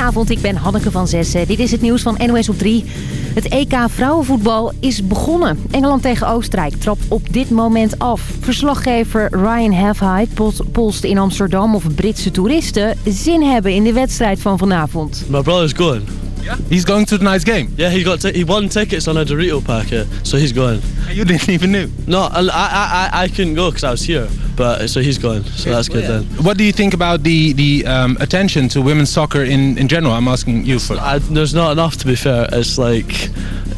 Goedenavond, ik ben Hanneke van Zessen. Dit is het nieuws van NOS op 3. Het EK vrouwenvoetbal is begonnen. Engeland tegen Oostenrijk trapt op dit moment af. Verslaggever Ryan Halfheid polst in Amsterdam of Britse toeristen zin hebben in de wedstrijd van vanavond. My brother's going. Yeah? He's going to tonight's game? Yeah, he got he won tickets on a Dorito packet, uh, so he's going. Ah, you didn't even know? No, I, I, I couldn't go because I was here, but uh, so he's going, so that's good then. What do you think about the, the um, attention to women's soccer in, in general? I'm asking you for I, There's not enough to be fair. It's like,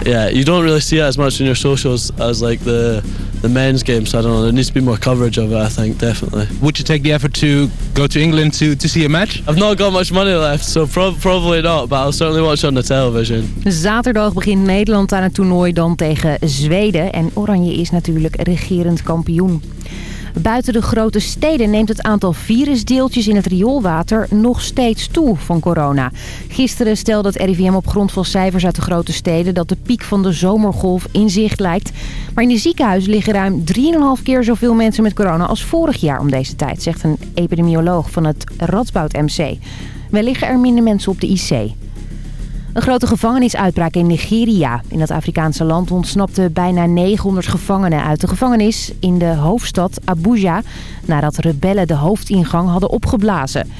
yeah, you don't really see it as much in your socials as like the the men's game, so I don't know. There needs to be more coverage of it, I think, definitely. Would you take the effort to go to England to, to see a match? I've not got much money left, so pro probably not, but I'll certainly watch on the television. Zaterdag begint Nederland aan het toernooi dan tegen Zweden. En Oranje is natuurlijk regerend kampioen. Buiten de grote steden neemt het aantal virusdeeltjes in het rioolwater nog steeds toe van corona. Gisteren stelde het RIVM op grond van cijfers uit de grote steden dat de piek van de zomergolf in zicht lijkt. Maar in de ziekenhuizen liggen ruim 3,5 keer zoveel mensen met corona als vorig jaar om deze tijd, zegt een epidemioloog van het Radboud MC. Wel liggen er minder mensen op de IC. Een grote gevangenisuitbraak in Nigeria. In dat Afrikaanse land ontsnapten bijna 900 gevangenen uit de gevangenis in de hoofdstad Abuja... nadat rebellen de hoofdingang hadden opgeblazen.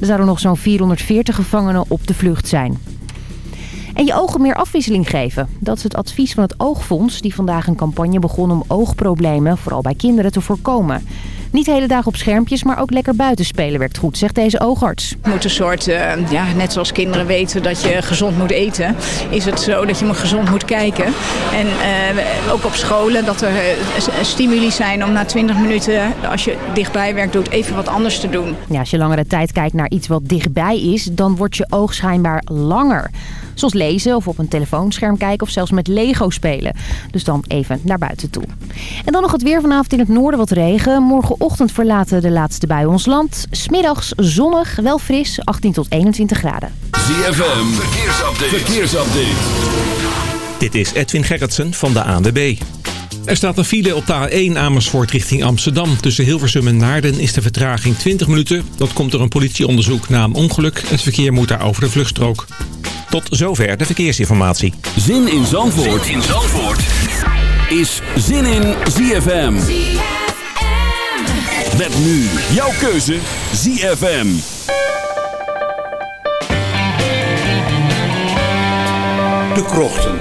Er zouden nog zo'n 440 gevangenen op de vlucht zijn. En je ogen meer afwisseling geven. Dat is het advies van het Oogfonds... die vandaag een campagne begon om oogproblemen, vooral bij kinderen, te voorkomen... Niet de hele dag op schermpjes, maar ook lekker buiten spelen werkt goed, zegt deze oogarts. Je moet een soort, uh, ja, net zoals kinderen weten dat je gezond moet eten, is het zo dat je maar gezond moet kijken. En uh, ook op scholen dat er uh, stimuli zijn om na 20 minuten, als je dichtbij werkt doet, even wat anders te doen. Ja, als je langere tijd kijkt naar iets wat dichtbij is, dan wordt je oog schijnbaar langer. Zoals lezen of op een telefoonscherm kijken of zelfs met Lego spelen. Dus dan even naar buiten toe. En dan nog het weer vanavond in het noorden wat regen. Morgenochtend verlaten de laatste bij ons land. Smiddags zonnig, wel fris, 18 tot 21 graden. ZFM, verkeersupdate. verkeersupdate. Dit is Edwin Gerritsen van de ANWB. Er staat een file op de A1 Amersfoort richting Amsterdam. Tussen Hilversum en Naarden is de vertraging 20 minuten. Dat komt door een politieonderzoek na een ongeluk. Het verkeer moet daar over de vluchtstrook. Tot zover de verkeersinformatie. Zin in Zandvoort, zin in Zandvoort. is Zin in ZFM. Met nu jouw keuze ZFM. De Krochten.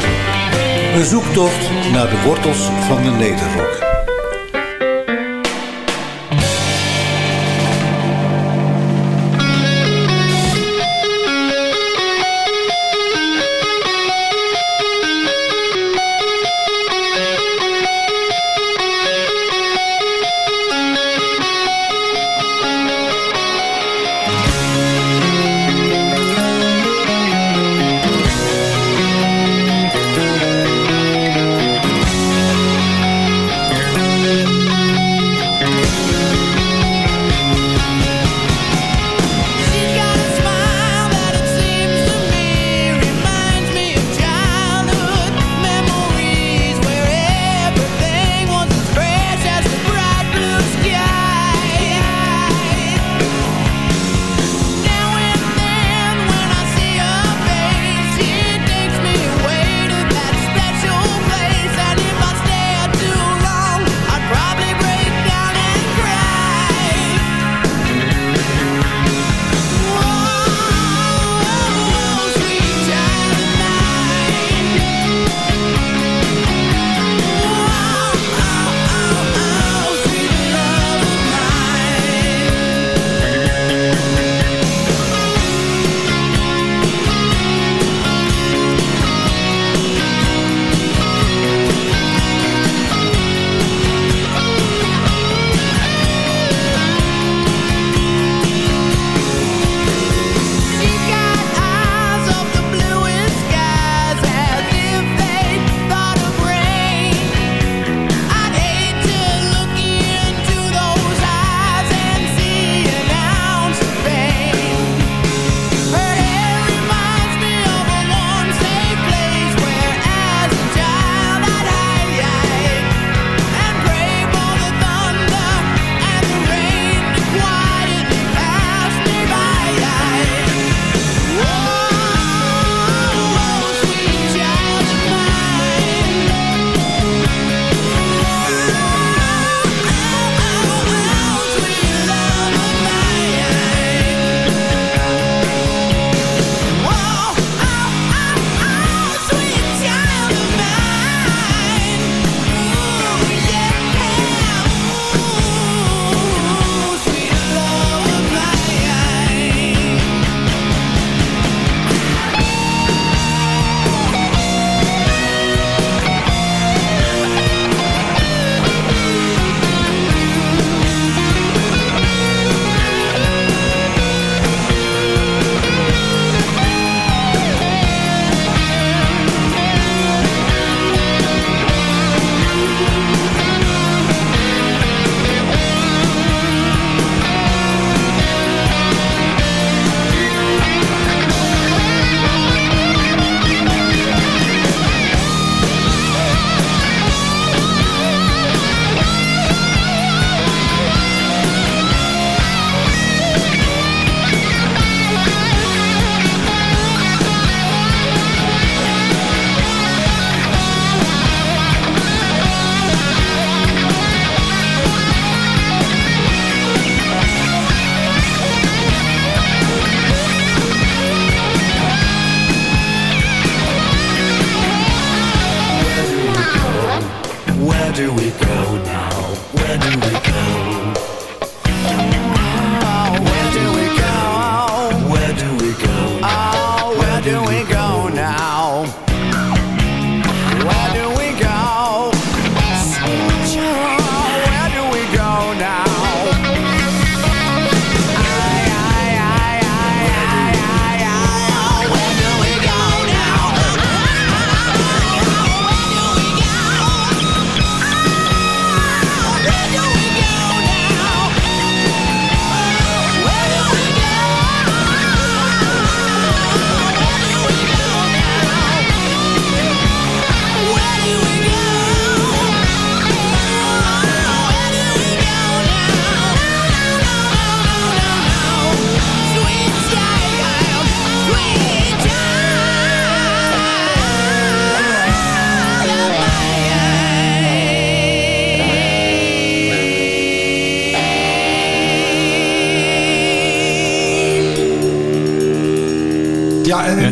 Een zoektocht naar de wortels van de Nederrok.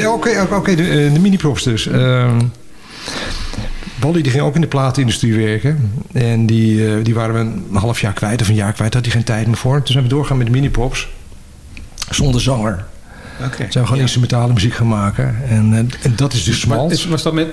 Ja, en oké, oké, de, eh, de mini-props dus. Ehm Wally die ging ook in de platenindustrie werken. En die, eh, die waren we een half jaar kwijt of een jaar kwijt. Had hij geen tijd meer voor. Toen zijn we doorgaan met de mini-props. Zonder zanger. Oké. Zijn we gewoon instrumentale muziek gaan maken. En, eh, en dat is dus smalt. is- was dat met...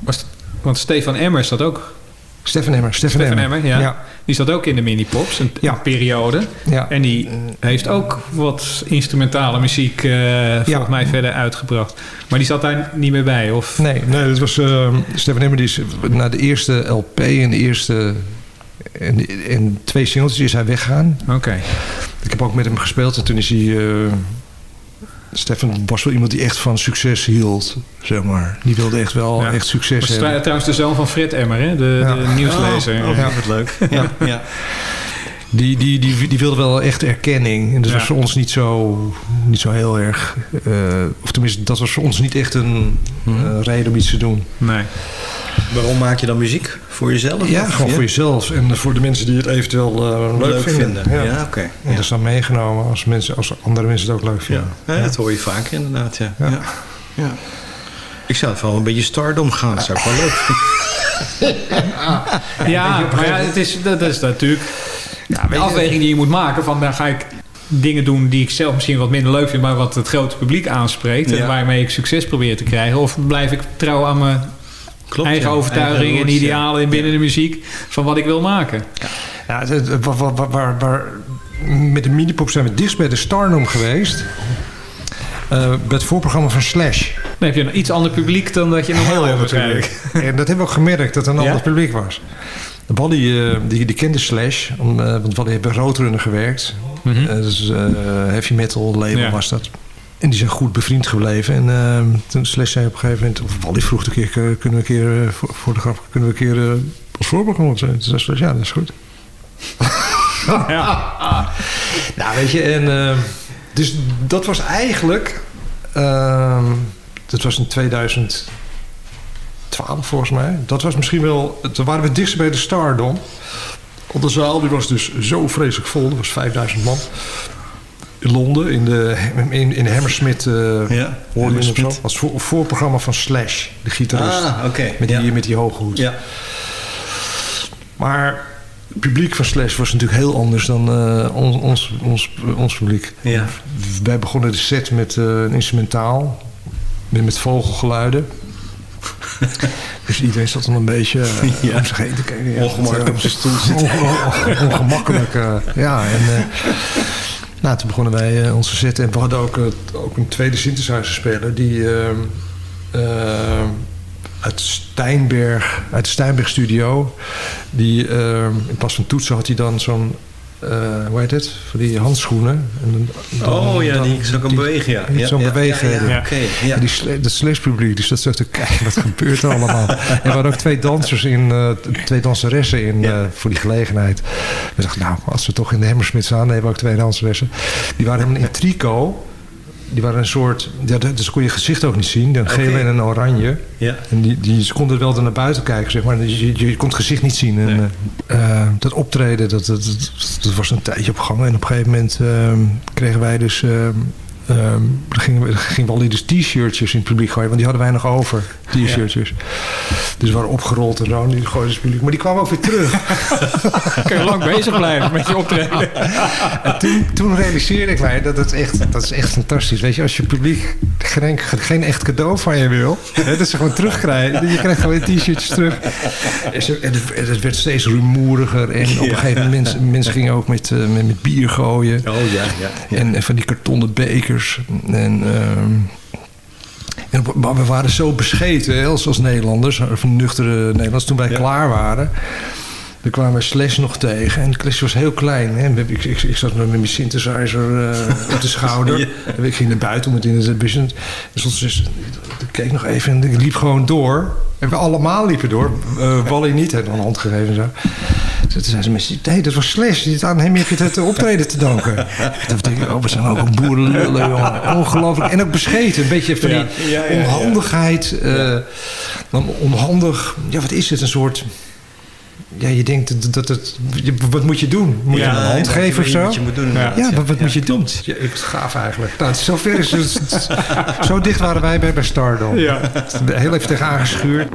Was, want Stefan Emmers zat ook... Stefan Emmer. Stefan, Stefan Emmer. Emmer, ja. ja. Die zat ook in de mini-pops, een, Ja. periode. Ja. En die heeft ook wat instrumentale muziek eh volgens Ja. mij verder uitgebracht. Maar die zat daar niet meer bij, of... Nee, nee, dat was uh, Stefan Emmer. Die is na de eerste LP en de eerste... En, en twee singles is hij weggegaan. Oké. Ik heb ook met hem gespeeld en toen is hij... eh, Stefan was wel iemand die echt van succes hield, zeg maar. Die wilde echt wel Ja. echt succes Was hebben. trouw- trouwens de zoon van Fred Emmer, hè? De, Ja. de nieuwslezer. Oh, oh, Ja. wat leuk. Ja, ja. Die, die, die, die wilde wel echt erkenning. En dat Ja. was voor ons niet zo, niet zo heel erg... eh, of tenminste, dat was voor ons niet echt een eh, reden om iets te doen. Nee. Waarom maak je dan muziek? Voor jezelf? Ja, of- gewoon voor jezelf. En voor de mensen die het eventueel eh, leuk, Leuk vinden. vinden. Ja, oké. En Ja. dat is dan meegenomen als, mensen, als andere mensen het ook leuk Ja. vinden. Ja, dat hoor je vaker inderdaad, ja. Ja. ja. ja. Ik zou het wel een beetje stardom gaan. Dat zou ik wel leuk vinden. Ja, maar ja, het is, dat is natuurlijk de afweging die je moet maken. Van, dan ga ik dingen doen die ik zelf misschien wat minder leuk vind... maar wat het grote publiek aanspreekt... en Ja. waarmee ik succes probeer te krijgen. Of blijf ik trouw aan mijn Klopt, eigen ja. overtuiging Eigen en ja. idealen in binnen de muziek... van wat ik wil maken. Ja, het- het- waar, waar, waar, waar- met de minipop zijn we dichtst bij de Stardom geweest. Eh, bij het voorprogramma van Slash. Dan heb je een iets ander publiek dan dat je normaal hebt waarschijnlijk. En dat hebben we ook gemerkt, dat er een Ja? ander publiek was. Wally, eh, die, die kende Slash, om, eh, want Wally heeft bij Roadrunner gewerkt. Mhm. Eh, dus eh, heavy metal label Ja. was dat. En die zijn goed bevriend gebleven. En eh, toen Slash zei op een gegeven moment... Of Wally vroeg een keer, kunnen we een keer, eh, voor, voor de grap, kunnen we een keer uh, als voorprogramma zijn? Toen zei Slash, ja, dat is goed. Ja. Nou, weet je, en... eh, dus dat was eigenlijk... ehm, dat was in 2012 volgens mij. Dat was misschien wel... Toen waren we dichtst bij de Stardom. Want de zaal die was dus zo vreselijk vol. Er was 5000 man. In Londen, in de, in, Hammersmith uh, Ja, of Hammersmith. zo. Als voor, voorprogramma van Slash, de gitarist. Ah, oké. Met, die, Ja. met die hoge hoed. Ja. Maar het publiek van Slash was natuurlijk heel anders dan eh, ons, ons, ons, ons publiek. Ja. Wij begonnen de set met eh, een instrumentaal. Met, met vogelgeluiden. dus iedereen zat dan een beetje Ja. om zich heen te kijken. Ja, Ongemakkelijk op zijn stoel zitten. Onge- ongemakkelijk. ja, en... eh, nou, toen begonnen wij eh, onze set. En we hadden ook, eh, ook een tweede synthesizer-speler... die ehm, ehm, uit Steinberg, uit de Steinberg studio... die ehm, in plaats van toetsen had hij dan zo'n... eh, hoe heet het? Voor die handschoenen. En dan- Oh ja, dan- die zo kan die- bewegen, ja. ja Zo'n ja, bewegen. Ja, ja, oké. ja. En die sle dat slashpubliek, dus dat zat te kijken, wat gebeurt er allemaal? en we hadden ook twee dansers in, eh, twee danseressen in eh, voor die gelegenheid. We dachten, nou, als we toch in de Hammersmith staan, dan hebben we ook twee danseressen. Die waren helemaal in trico. Die waren een soort, ja, dat- dus kon je gezicht ook niet zien. Een gele en een oranje. Ja. En die, die, ze konden wel naar buiten kijken, zeg maar. Je, je, je kon het gezicht niet zien. En, eh, eh, dat optreden, dat, dat, dat, dat was een tijdje op gang. En op een gegeven moment ehm, kregen wij dus... er gingen, we- er gingen al die dus t-shirtjes in het publiek gooien. Want die hadden wij nog over, t-shirtjes. Dus we waren opgerold en zo. Die gooiden het publiek. Maar die kwamen ook weer terug. Kun je lang bezig blijven met je optreden. En toen, toen realiseerde ik mij dat het echt, dat is echt fantastisch. Weet je, als je publiek geen, geen echt cadeau van je wil, hè, dat ze gewoon terugkrijgen. Je krijgt gewoon t-shirtjes terug. En het, werd steeds rumoeriger. En op een gegeven moment mensen, mensen gingen ook met, eh, met, met bier gooien. Oh ja, ja. ja. En, en van die kartonnen bekers. En, ehm, en op- maar we waren zo bescheten hè, als, als Nederlanders, of nuchtere Nederlanders, toen wij Ja. klaar waren. Dan kwamen we Slash nog tegen. En Slash was heel klein. Hè. Ik, ik, ik zat met mijn synthesizer eh, op de schouder. Ja. En ik ging naar buiten om het in het business. Soms dus, ik keek nog even en ik liep gewoon door. En we allemaal liepen door. Eh Wally niet, heeft een hand gegeven en zo. Toen zeiden ze mensen, nee, dat was Slash. Aan hem heb je het optreden te danken. Toen denk ik, oh, we zijn ook een boerenlullen, jongen. Ongelooflijk. En ook bescheten. Een beetje van die Ja, ja, onhandigheid. dan onhandig, ja, wat is het? Een soort ja, je denkt dat, dat het... je- wat moet je doen? Moet je Ja, een hand geven of zo? wat je moet doen, Ja, wat, moet je doen? Ja, ik gaaf eigenlijk. Nou, zover is het. zo dicht waren wij bij, bij Stardom. Ja. Heel even tegen aangeschuurd.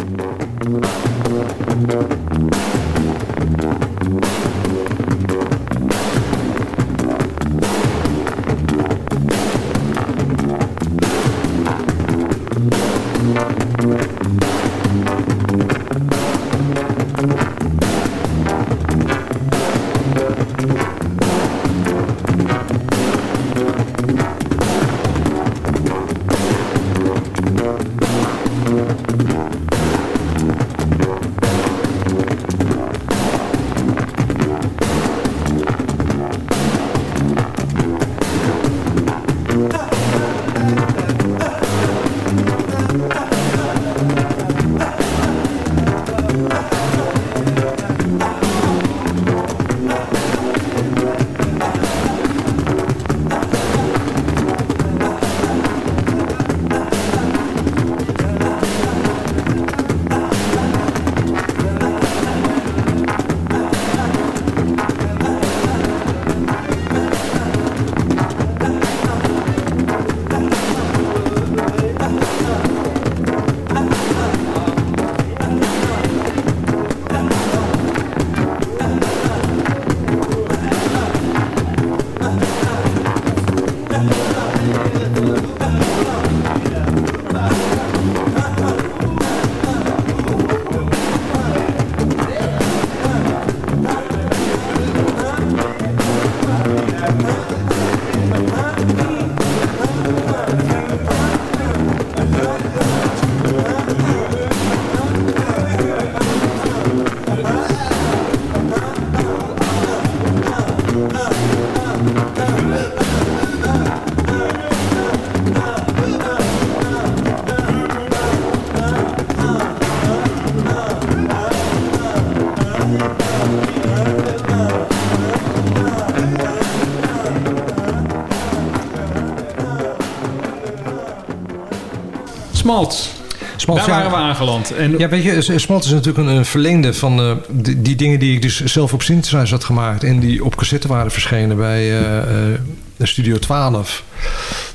Smalt. Smalt, Daar waren we aangeland. En Ja, weet je, Smalt is natuurlijk een, verlengde van eh, die, die dingen die ik dus zelf op synthesizer had gemaakt. En die op cassette waren verschenen bij eh, eh, Studio 12.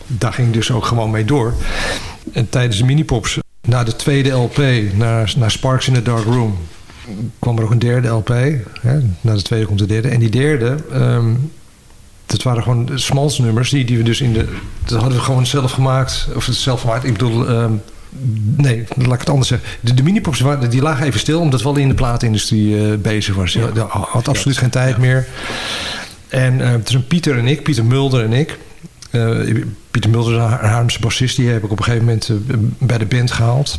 Daar ging ik dus ook gewoon mee door. En tijdens de minipops, na de tweede LP, naar, naar Sparks in the Dark Room, kwam er ook een derde LP. Hè? Na de tweede komt de derde. En die derde, ehm, dat waren gewoon Smals nummers die, die we dus in de... Dat hadden we gewoon zelf gemaakt. Of het zelf gemaakt. Ik bedoel... ehm, Nee, laat ik het anders zeggen. De, de minipops waren, die lagen even stil omdat Wally in de platenindustrie eh, bezig was. Hij had- had absoluut geen tijd meer. En eh toen Pieter en ik, Pieter Mulder en ik. eh, Pieter Mulder is een Ha- Haarlemse bassist. Die heb ik op een gegeven moment bij de band gehaald.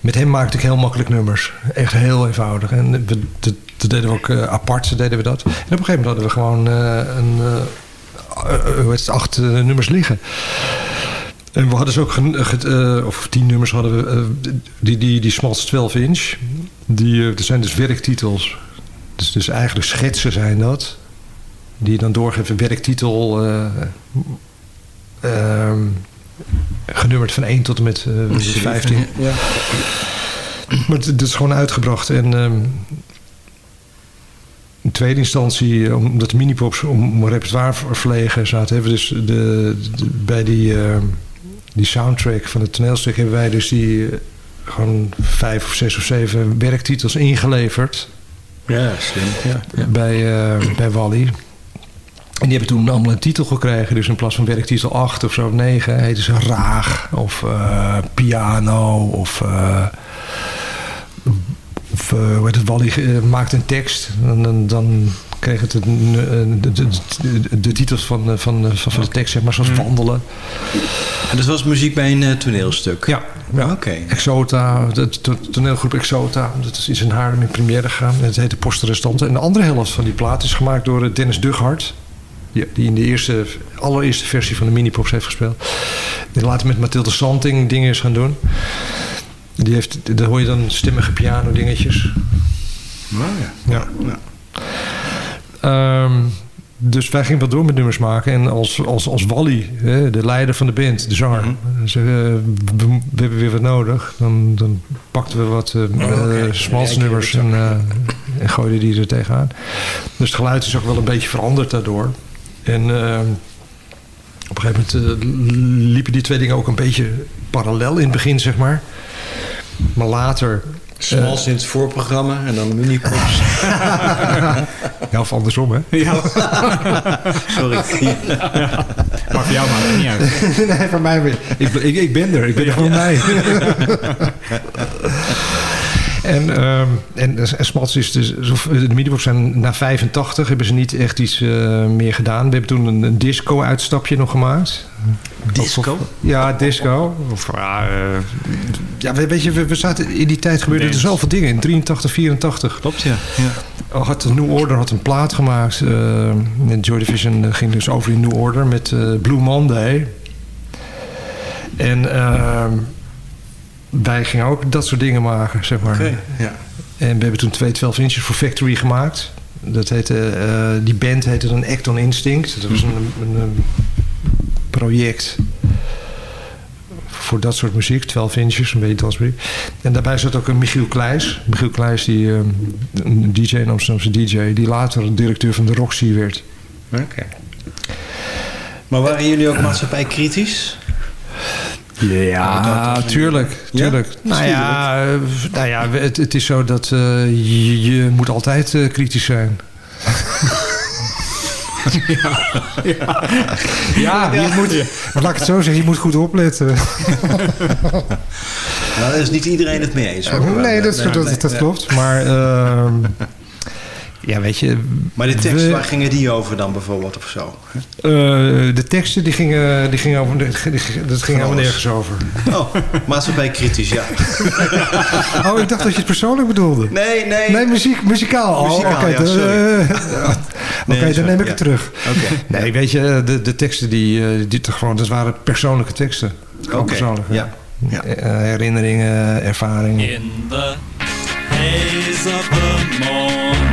Met hem maakte ik heel makkelijk nummers. Echt heel eenvoudig. En we, dat, dat deden we ook eh, apart, deden we dat. En op een gegeven moment hadden we gewoon eh, een, het, acht nummers liggen. En we hadden dus ook, of tien nummers hadden we, die, die, die Smalls 12 inch. Die, dat zijn dus werktitels. Dus, dus eigenlijk schetsen zijn dat. Die je dan doorgeven, werktitel. eh, ehm, genummerd van 1 tot en met eh, 15. Ja. Maar het, het is gewoon uitgebracht. En ehm, in tweede instantie, eh, omdat de minipops om, repertoire ver- verlegen zaten, hebben we dus de, de- bij die, ehm, die soundtrack van het toneelstuk hebben wij dus die eh, gewoon vijf of zes of zeven werktitels ingeleverd Ja, slim. Ja, ja. bij, eh, bij Wally. En die hebben toen allemaal een titel gekregen. Dus in plaats van werktitel 8 of zo, 9, heten ze Raag of eh, Piano of... eh, of eh, hoe heet het, Wally eh, maakt een tekst. En dan, dan kreeg het een, een- de, de, de, de titels van, eh, van, van, de tekst, zeg maar, zoals Wandelen. En dat was muziek bij een eh, toneelstuk? Ja, ja. Oké. Exota, de to- toneelgroep Exota. Dat is in Haarlem in première gegaan. Het heette Postrestante. En de andere helft van die plaat is gemaakt door eh, Dennis Dughart. Die, die in de eerste, allereerste versie van de minipops heeft gespeeld. Die later met Mathilde Santing dingen is gaan doen. Die heeft, daar hoor je dan stemmige piano dingetjes. Nou ja. Ja. Ja. Ehm, dus wij gingen wat door met nummers maken. En als, als, als Wally, hè, de leider van de band, de zanger... zei, eh, we, we hebben weer wat nodig. Dan, dan pakten we wat uh, smalsnummers en, uh, en gooiden die er tegenaan. Dus het geluid is ook wel een beetje veranderd daardoor. En op een gegeven moment liepen die twee dingen ook een beetje parallel in het begin, zeg maar. Maar later... Smals in het voorprogramma en dan de minipops. ja, of andersom, hè? Ja. Sorry. Ja. Maar voor jou maakt het niet uit. nee, voor mij... Ik, ik, ik ben er. Ik ben er gewoon bij. En, um, en, en is dus, de Minipops zijn na 85 hebben ze niet echt iets uh, meer gedaan. We hebben toen een, een disco-uitstapje nog gemaakt. Disco? Of, ja, disco. Of, uh, ja, weet je, we, we zaten in die tijd gebeurde er zoveel dingen. In 83, 84. Klopt, ja. ja. Had New Order had een plaat gemaakt. Uh, Joy Division ging dus over in New Order met uh, Blue Monday. En ehm, wij gingen ook dat soort dingen maken, zeg maar. Okay, ja. En we hebben toen twee 12 inches voor Factory gemaakt. Dat heette, uh, die band heette dan Act on Instinct. Dat was een, een, een project voor dat soort muziek. 12 inches, een beetje dansmuziek. En daarbij zat ook een Michiel Kleijs. Michiel Kleijs, die, uh, een DJ, een Amsterdamse DJ... die later directeur van de Roxy werd. Oké. Okay. Maar waren jullie ook maatschappij kritisch? Ja, tuurlijk. tuurlijk. Ja? Nou, ja, nou ja, het, het is zo dat uh, je, je, moet altijd uh, kritisch zijn. ja, ja. ja, je moet, maar laat ik het zo zeggen, je moet goed opletten. nou, daar is niet iedereen het mee eens. Hoor. Nee, dat, dat, dat klopt. Maar uh, ja, weet je... Maar de tekst, we, waar gingen die over dan bijvoorbeeld of zo? Uh, de teksten, die gingen, die gingen over... Die, dat ging helemaal nergens over. Oh, maatschappij kritisch, ja. oh, ik dacht dat je het persoonlijk bedoelde. Nee, nee. Nee, muziek, muzikaal. Muzikaal, oh, okay, ja, sorry. Oké, okay, nee, dan neem ik ja. het terug. Okay. Nee, weet je, de, de teksten, die, die, gewoon, dat waren persoonlijke teksten. Gewoon okay. persoonlijk. Ja. ja. Herinneringen, ervaringen. In the haze of the morning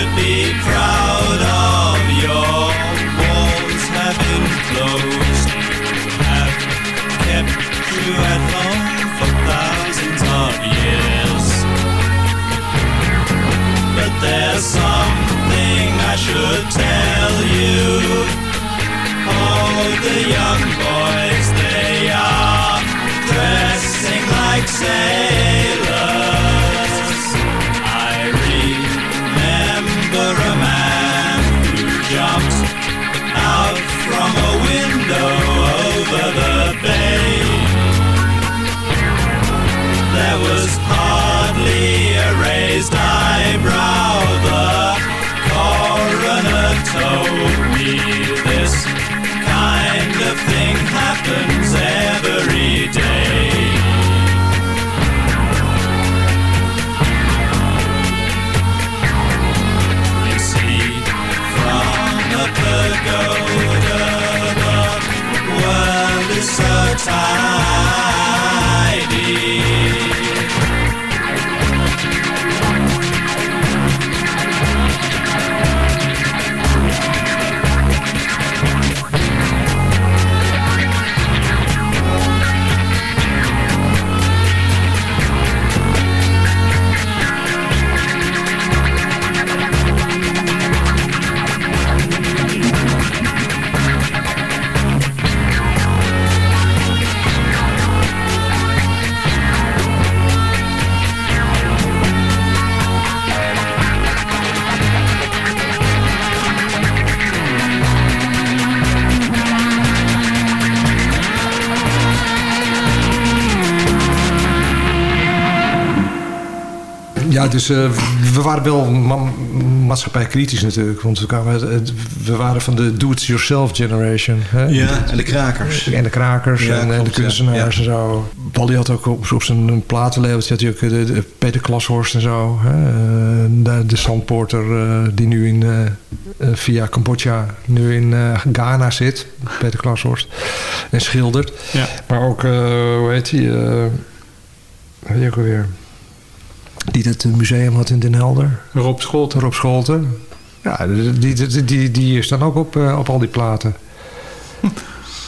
should be proud of. Your walls closed, have kept you at home for thousands of years. But there's something I should tell you. All the young boys, they are dressing like. Ja, dus eh, we waren wel ma maatschappij kritisch natuurlijk. Want we, kwamen, eh, we waren van de do-it-yourself generation. Hè? Ja, en de krakers. En de krakers Ja, en, en de ja. kunstenaars en zo. Wally had ook op, op zijn platenlabeltje had hij ook de, de Peter Klashorst en zo. Hè? Eh, de, de Zandpoorter eh, die nu in, eh, eh, via Cambodja nu in eh, Ghana zit. Peter Klashorst. En schildert. Ja. Maar ook, eh, hoe heet hij? eh weet je ook alweer? Die dat museum had in Den Helder. Rob Scholten. Rob Scholten. Ja, die, die, die, die staan ook op, eh, op al die platen.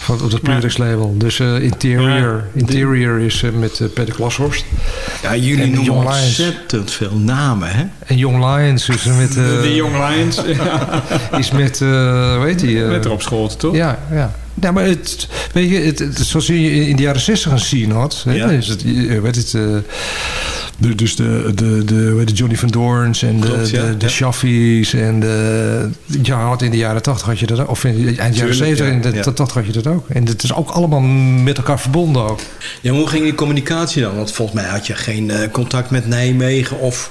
Van, op dat Purex label. Dus eh, Interior. Interior is eh, met eh, Peter Klashorst. Ja, jullie En noemen Young Lions. ontzettend veel namen, hè? En Young Lions is met... eh, De, de Young Lions. ja. is met, eh hoe heet die? Met Rob Scholten, toch? Ja, ja. Ja, maar het, weet je, het, het- zoals je in de jaren 60 een scene had, hè, Ja. is het, eh, weet het, eh, de, dus de, de, de, weet het, Johnny van Doorns en de, Klopt, ja, de. Shaffies en de, ja, had in de jaren 80 had je dat ook, of in de eind jaren Tuurlijk, 70 ja, in de. 80 had je dat ook. En het is ook allemaal met elkaar verbonden ook. Ja, maar hoe ging die communicatie dan? Want volgens mij had je geen eh, contact met Nijmegen of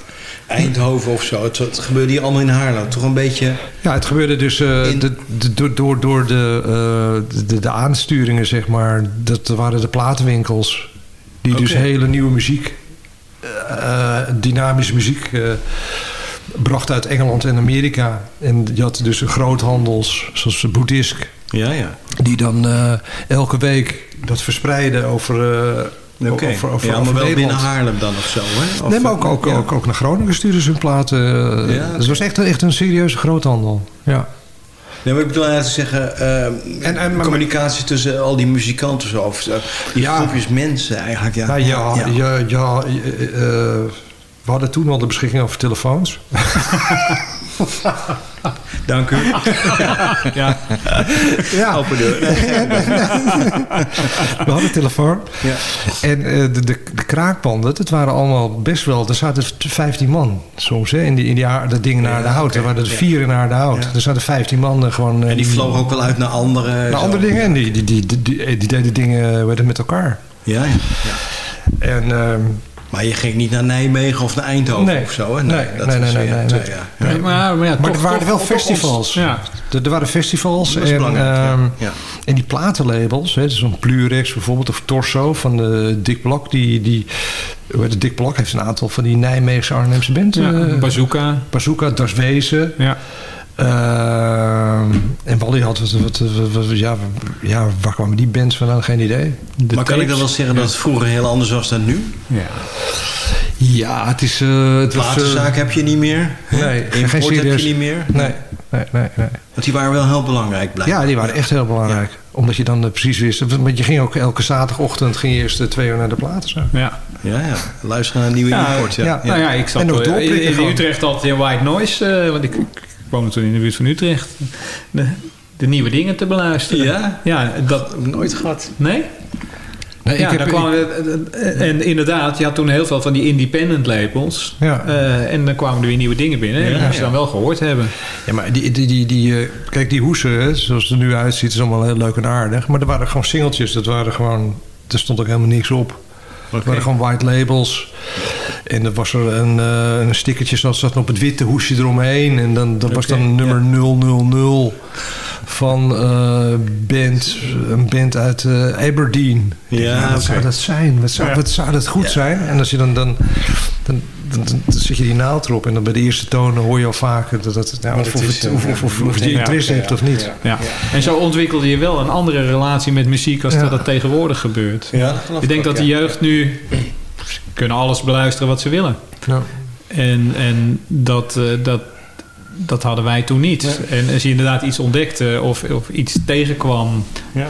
Eindhoven of zo. Het, het gebeurde hier allemaal in Haarlem. Toch een beetje... Ja, het gebeurde dus eh, de, de- door, door, door de, eh, de, de aansturingen, zeg maar. Dat waren de platenwinkels. Die dus hele nieuwe muziek, eh, dynamische muziek, brachten uit Engeland en Amerika. En je had dus groothandels, zoals de Boeddhisk. Ja, ja. Die dan elke week dat verspreiden over... eh, Oké. over, over, ja, maar wel binnen. Haarlem dan of zo, hè? Of, nee, maar ook, ook, ja. ook, ook naar Groningen sturen ze hun platen. eh, Ja, Dus het was echt, een- echt een serieuze groothandel. Ja. Nee, maar ik bedoel eigenlijk te zeggen... eh, En- en- maar- communicatie tussen al die muzikanten zo. Of zo. Die Ja. groepjes mensen eigenlijk. Ja, Nou ja, ja. ja, eh, eh, we hadden toen al de beschikking over telefoons. Dank u. Ja. ja. Open deur. We hadden telefoon. Ja. En eh, de, de, de kraakpanden, dat waren allemaal best wel... Er zaten 15 man soms hè, in die, in die dat ding naar de hout. Er waren er ja. vier in de hout. Er zaten 15 man eh, gewoon... En die vlogen ook wel uit naar andere... naar zo. andere dingen. En die, die, die, die, die, die deden dingen werden met elkaar. Ja, ja. ja. En... ehm, Maar je ging niet naar Nijmegen of naar Eindhoven Nee. of zo, hè? Nee, dat nee, was, nee, ja, nee, twee nee. jaar. Nee, maar, maar, ja, Maar toch- er waren toch wel festivals. ons- Ja. Er, er waren festivals. Dat is en, belangrijk, ja. ehm, Ja. en die platenlabels, hè, zo'n Plurex bijvoorbeeld, of Torso van de Dick Blok. Die, die, hoe heet het, Dick Blok heeft een aantal van die Nijmeegse Arnhemse band. Ja, eh, Bazooka. Bazooka, Das Wezen. Ja. Ehm, en Wally had wat, wat, wat- wat- ja, ja, waar kwamen die bands vandaan? Geen idee. De Maar kan ik dan wel zeggen dat het vroeger heel anders was dan nu? Ja. Ja, het is... eh het was, Platenzaak heb je niet meer. Nee, geen Import heb je niet meer. Nee, nee, nee. nee. Want die waren wel heel belangrijk, blijkbaar. Ja, die waren echt heel belangrijk. Omdat je dan precies wist... Want je ging ook elke zaterdagochtend ging je eerst eh, twee uur naar de platen. Zo. Ja. Ja, ja. Luisteren naar een nieuwe Ja, import. Ja. ja. Nou ja, ik zat En nog in. Utrecht altijd in White Noise. eh, want ik, ik woonde toen in de buurt van Utrecht. De, de nieuwe dingen te beluisteren. Ja? Ja, dat... heb ik nooit gehad. Nee? Nee, ja, ik heb- dan kwamen we- en inderdaad, je had toen heel veel van die independent labels. Ja. Eh, en dan kwamen er weer nieuwe dingen binnen. en Ja, dat moest je dan wel gehoord hebben. Ja, maar die, die, die, die, eh, kijk, die hoesen, hè, zoals het er nu uitziet, is allemaal heel leuk en aardig. Maar er waren gewoon singeltjes. Dat waren gewoon, er stond ook helemaal niks op. Het waren gewoon white labels. En er was er een, eh, een stickertje zoals zat op het witte hoesje eromheen. En dan, dat was dan nummer 000 van eh band, een band uit eh, Aberdeen. Ja, wat zou dat zijn? Wat zou, Ja. wat zou dat goed zijn? En als je dan, dan, dan, dan, dan, dan zet je die naald erop. En dan bij de eerste tonen hoor je al vaker dat, dat, nou, of, het of, is, het- of, of, of, of je interesse ja, hebt of niet. Ja. En zo ontwikkelde je wel een andere relatie met muziek als Ja. dat het tegenwoordig gebeurt. Dat ik denk ook, dat de ja. jeugd nu kunnen alles beluisteren wat ze willen. Ja. En, en dat, eh, dat, dat hadden wij toen niet. En als je inderdaad iets ontdekte of, of iets tegenkwam, Ja.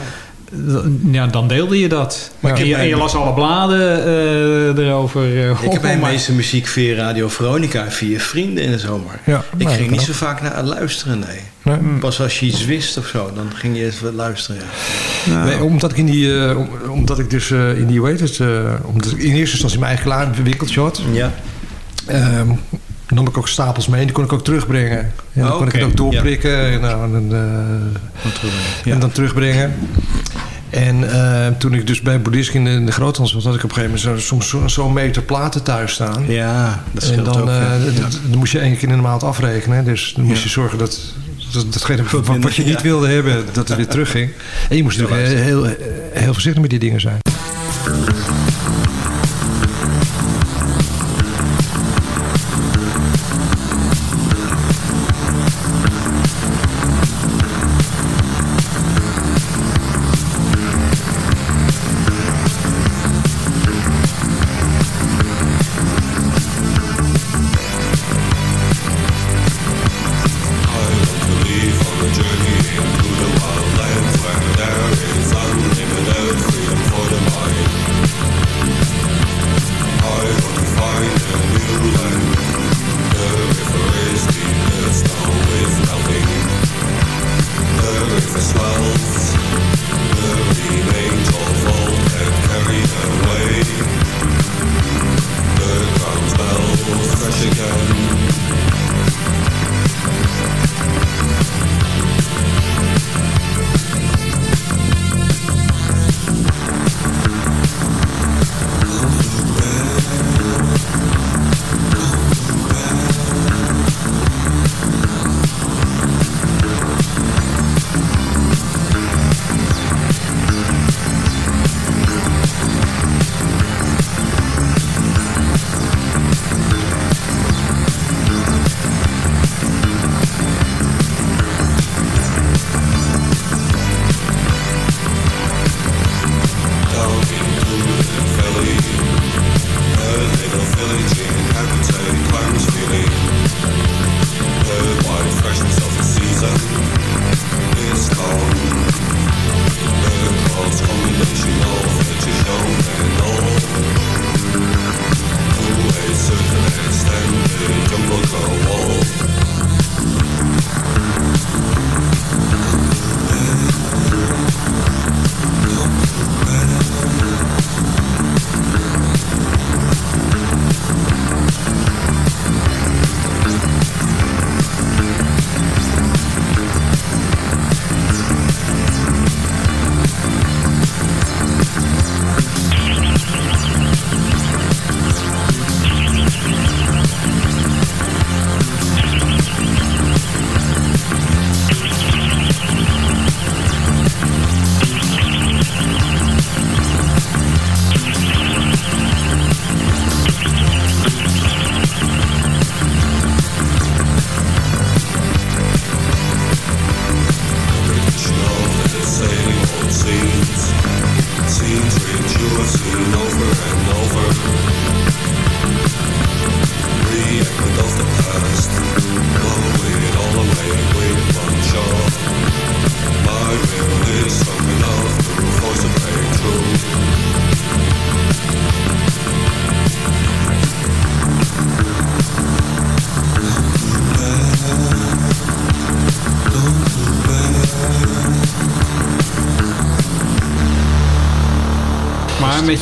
Dan- ja, dan deelde je dat. Maar ik en, je, bij- en je las alle bladen eh, erover. eh, Ik heb mijn meeste muziek via Radio Veronica, via vrienden in de zomer. Ja, ik nou, ging niet zo vaak naar luisteren, nee. Nee. Pas als je iets wist of zo, dan ging je even luisteren. Ja. Nee, omdat ik in die, eh, om- omdat ik dus eh, in die, hoe heet het, eh, omdat ik in eerste instantie mijn eigen klaar winkeltje had. Ja. Ehm, nam ik ook stapels mee en die kon ik ook terugbrengen. En dan Oh, kon ik oké. het ook doorprikken en, nou, en, eh, en dan terugbrengen. En eh, toen ik dus bij Boeddhisk in de, in de groothandel was, had ik op een gegeven moment zo- soms zo- zo'n meter platen thuis staan. Ja, dat en scheelt dan, ook. eh, ja. dan moest je één keer in de maand afrekenen. Dus dan moest je zorgen dat, dat datgene wat, je niet wilde hebben, dat het weer terugging. En je moest natuurlijk heel, heel, heel voorzichtig met die dingen zijn.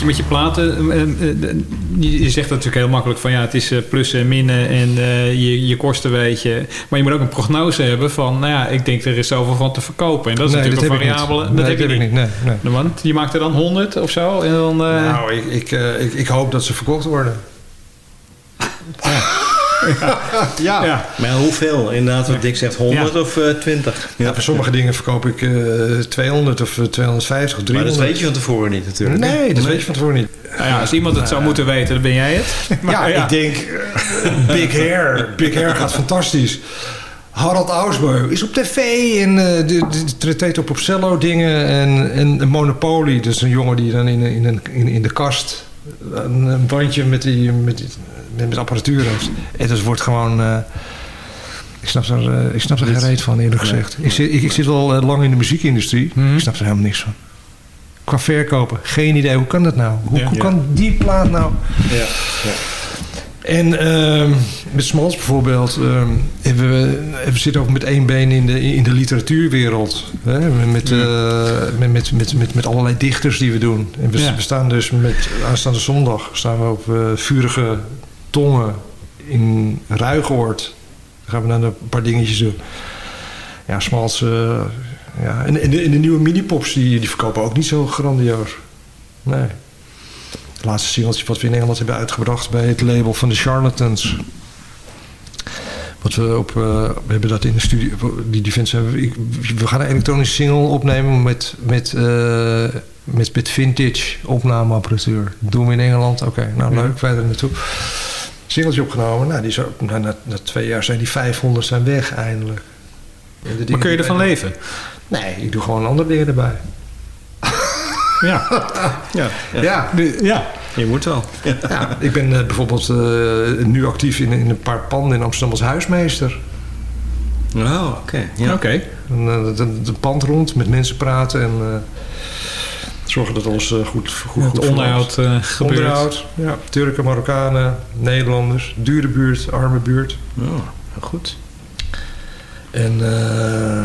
Je, met je platen, eh, eh, je zegt natuurlijk heel makkelijk van ja, het is eh, plussen en minnen en eh, je, je kosten weet je. Maar je moet ook een prognose hebben van, nou ja, ik denk er is zoveel van te verkopen. En dat is Nee, natuurlijk dat een variabele. Dat heb je heb ik niet. Nee, nee. Want je maakt er dan 100 of zo en dan... eh, Nou, ik, ik, ik, ik hoop dat ze verkocht worden. Ja. ja. Maar hoeveel? Inderdaad, wat Dick zegt, 100 of eh, 20? Ja, voor sommige dingen verkoop ik eh 200 of eh, 250 of 300. Maar dat weet je van tevoren niet natuurlijk. Nee, dat weet je van tevoren niet. Nou ja, als iemand het zou moeten weten, dan ben jij het. ja, ik denk, eh, Big Hair. Big Hair gaat fantastisch. Harald Ausbeu is op tv en eh de, de, treedt op op cello dingen. En, en Monopoly, dus een jongen die dan in, in, een- in, in de kast een, een bandje met, die, met, die- met, met apparatuur heeft. En dat wordt gewoon... eh, ik snap er, eh, ik snap er geen reet van, eerlijk gezegd. Ik zit, ik, ik zit wel eh, lang in de muziekindustrie. Ik snap er helemaal niks van. Qua verkopen, geen idee. Hoe kan dat nou? Hoe, Ja. hoe Ja. kan die plaat nou... Ja, ja. En ehm, met Smals bijvoorbeeld, hebben we, we zitten ook met één been in de, in de literatuurwereld. Hè? Met, met, met, met, met, met allerlei dichters die we doen. En we, Ja. we staan dus met aanstaande zondag staan we op Vurige Tongen in Ruigoord. Dan gaan we dan een paar dingetjes doen. Ja, Smals. eh, ja. En, en, de, en de nieuwe minipops die, die verkopen ook niet zo grandioos. Nee. Het laatste singeltje wat we in Engeland hebben uitgebracht bij het label van de Charlatans. Wat we op, eh, we hebben dat in de studio, die defense hebben we, we gaan een elektronische single opnemen met, met, eh, met, met vintage opnameapparatuur. Doen we in Engeland. Oké, nou leuk, wij er naartoe. Singeltje opgenomen, nou, die is ook, nou, na, na twee jaar zijn die 500 zijn weg eindelijk. En de Maar kun je ervan leven? Nee, ik doe gewoon andere dingen erbij. Ja. Ja, ja. Ja, ja. Je moet wel. Ja. Ik ben eh, bijvoorbeeld eh, nu actief in, in een paar panden in Amsterdam als huismeester. Oh, oké. Ja. Oké. En, eh, de, de pand rond, met mensen praten en eh, zorgen dat alles eh, goed, goed, Het goed onderhoud eh, gebeurt. Onderhoud, ja. Turken, Marokkanen, Nederlanders, dure buurt, arme buurt. Oh, goed. En eh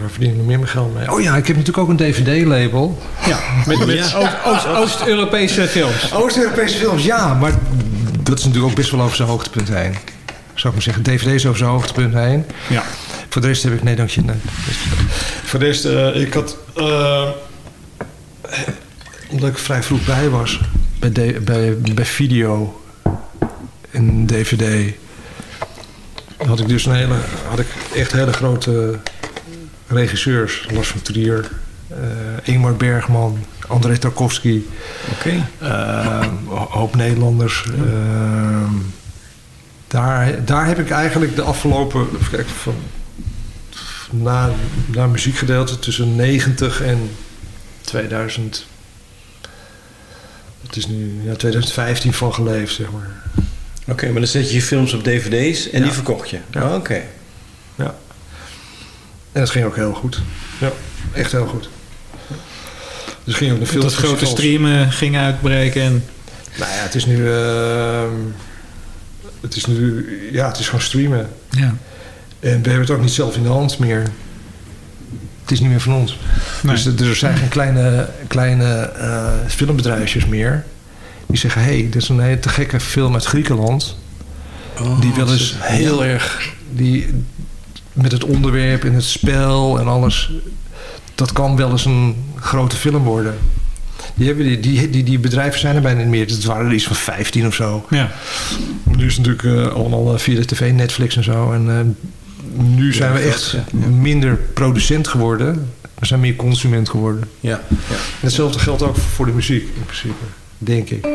waar verdien ik nog meer mijn geld mee? Oh ja, ik heb natuurlijk ook een DVD-label. Ja, met, met Ja. Oost- Oost- Oost-Europese films. Oost-Europese films, ja, maar dat is natuurlijk ook best wel over zijn hoogtepunt heen. Zou ik maar zeggen, DVD is over zijn hoogtepunt heen. Ja. Voor de rest heb ik... Nee, dank je. Nee. Voor de rest, eh, ik had... omdat ik vrij vroeg bij was... bij, de- bij, bij video en DVD... had ik dus een hele... had ik echt hele grote regisseurs. Lars van Trier, eh Ingmar Bergman, André Tarkovsky... Oké. Eh, hoop Nederlanders. Eh, daar, daar heb ik eigenlijk de afgelopen... kijken, van, na, na muziekgedeelte tussen 90 en 2000... Het is nu ja, 2015 van geleefd, zeg maar. Oké, maar dan zet je je films op dvd's en Ja. die verkocht je. Ja. Oh, Oké. Ja. En dat ging ook heel goed. Ja, echt heel goed. Dus ging ook naar veel Dat grote streamen ging uitbreken. En, Nou ja, het is nu... ehm, het is nu... Ja, het is gewoon streamen. ja. En we hebben het ook niet zelf in de hand meer. Het is niet meer van ons. Nee. Dus, er- dus er zijn geen kleine, kleine eh, filmbedrijfjes meer. Die zeggen, hé, hey, dit is een hele te gekke film uit Griekenland. die wel eens heel erg... Die, met het onderwerp en het spel en alles... Dat kan wel eens een grote film worden. Die, hebben die, die, die, die bedrijven zijn er bijna niet meer. Het waren er iets van 15 of zo. Ja. Nu is het natuurlijk eh, allemaal eh, via de tv, Netflix en zo. En nu zijn we echt minder producent geworden. We zijn meer consument geworden. Ja. ja. En hetzelfde geldt ook voor de muziek in principe, denk ik.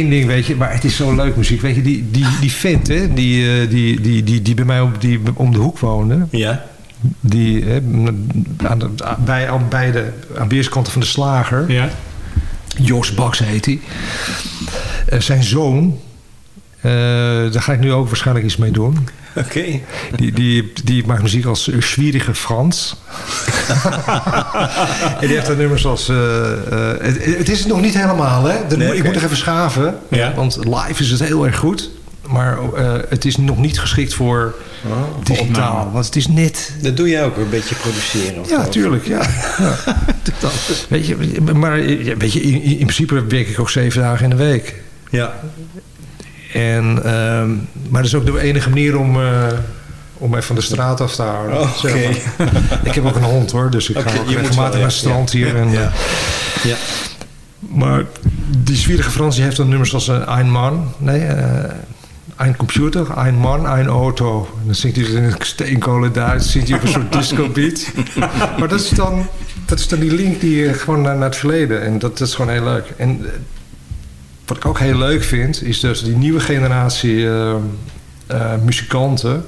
Één ding, weet je, maar het is zo leuk muziek. Weet je, die, die, die vent, hè, die, eh, die, die, die, die bij mij op, die om de hoek woonde. Ja. Die hè, aan de, aan- bij, aan beide, aan weerskanten van de slager. Ja. Jos Baks heet hij. Eh, zijn zoon, eh, daar ga ik nu ook waarschijnlijk iets mee doen. Oké. Die, die, die maakt muziek als Schwierige Frans. en die heeft dan nummers als... eh, eh, het, het is het nog niet helemaal, hè? De- Nee, Ik moet nog even schaven. Ja. Want live is het heel erg goed. Maar eh, het is nog niet geschikt voor digitaal. Want het is net... Dat doe jij ook, een beetje produceren. of Ja, wat? tuurlijk. Ja. Ja. Weet je, maar weet je, in, in principe werk ik ook zeven dagen in de week. Ja. En, ehm, maar dat is ook de enige manier om, eh, om even van de straat af te houden. Oh, zeg maar. ik heb ook een hond hoor, dus ik ga ook regelmatig naar het strand hier. Ja. En, Ja. eh, Ja. Maar die zwierige Frans die heeft dan nummers als een Ein Man. Nee, Ein Computer, Ein Man, Ein Auto. En dan zingt hij in een steenkolen Duits. Zingt hij op een soort disco beat. maar dat is, dan, dat is dan die link die je gewoon naar, naar het verleden. En dat, dat is gewoon heel leuk. En wat ik ook heel leuk vind, is dus die nieuwe generatie eh, eh, muzikanten.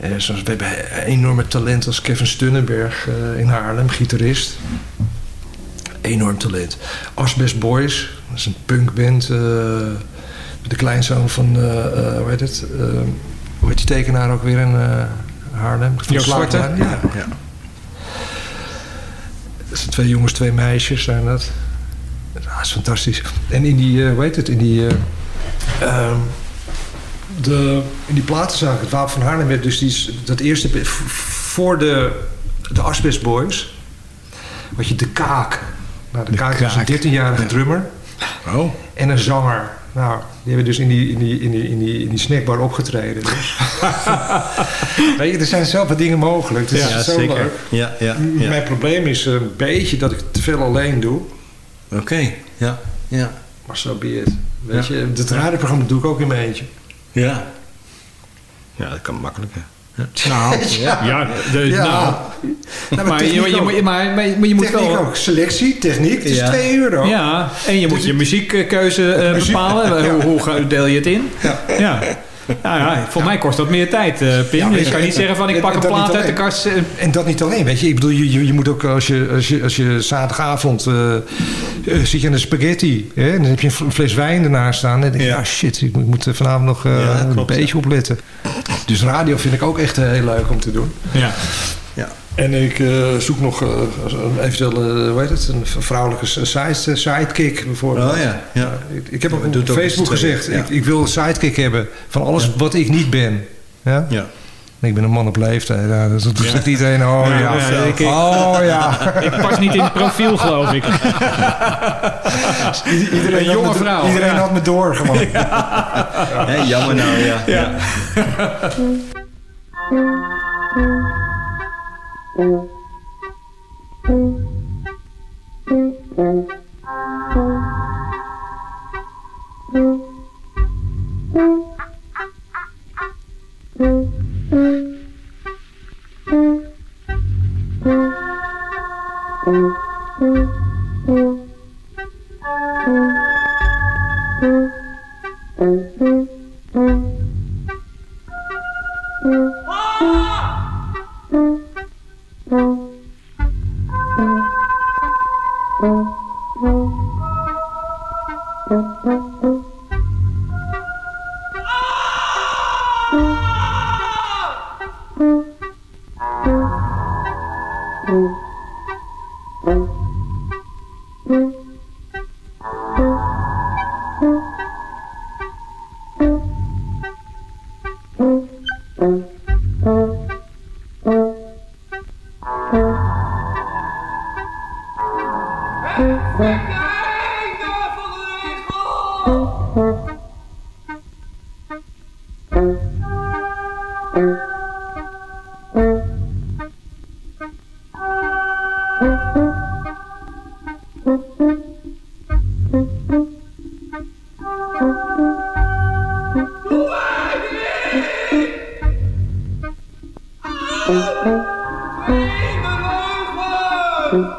Eh, zoals we hebben een enorme talent als Kevin Stunnenberg eh, in Haarlem, gitarist. Enorm talent. Asbest Boys, dat is een punkband. eh met de kleinzoon van, hoe heet het? Hoe heet die tekenaar ook weer in eh, Haarlem? Van Zwarte? Ja. Ja. Dat zijn twee jongens, twee meisjes zijn dat. Dat is fantastisch. En in die, eh, hoe heet het, in die, eh, ehm, de, in die platenzaak, het Wapen van Haarlem werd dus die, dat eerste, voor de, de Asbest Boys, had je de Kaak. Nou, de, Kaak, was een 13-jarige drummer. Oh. En een zanger. Nou, die hebben dus in die, in die, in die, in die, in die snackbar opgetreden. Dus. Weet je, er zijn zoveel dingen mogelijk. Het is Ja, zo zeker. leuk. Ja, ja, ja. Mijn probleem is een beetje dat ik te veel alleen doe. Oké, ja, ja. Maar zo be it. Weet je, het radioprogramma doe ik ook in mijn eentje. Ja. Ja, dat kan makkelijker. Ja. Nou, ja, de, Ja. nou. Nou, maar, je, je, ook. moet- maar, maar, maar je moet Techniek wel... ook. Selectie, techniek. Het is Ja. 2 euro. Ja, en je moet je muziekkeuze eh, Muziek- bepalen. Ja. Hoe, hoe ga- deel je het in? Ja. Nou ja, voor mij kost dat meer tijd, eh Pim. Ja, je je, kan niet en- zeggen van ik pak en een plaat uit de kast. eh, En dat niet alleen, weet je. Ik bedoel, je, je, je moet ook als je, als je, als je zaterdagavond eh, zit je aan de spaghetti. Hè, en dan heb je een fles wijn ernaast staan. En dan denk je, Ja. ah shit, ik moet, ik moet vanavond nog eh, Ja, een beetje opletten. Dus radio vind ik ook echt heel leuk om te doen. Ja. Ja. En ik eh, zoek nog eh, een- eventueel, eh, hoe heet het, een vrouwelijke side, sidekick bijvoorbeeld. Oh ja, ja. Ik, ik heb op Facebook gezegd, ja. ik, ik wil een sidekick hebben van alles Ja. wat ik niet ben. Ja? Ja. Ik ben een man op leeftijd. Ja, dus dat zegt iedereen, oh ja. Ja, ja, ik- ik- oh ja. Ik pas niet in het profiel, geloof ik. Iedereen Een jonge vrouw. Iedereen Ja. had me door gewoon. Hè, jammer nou, ja. ja.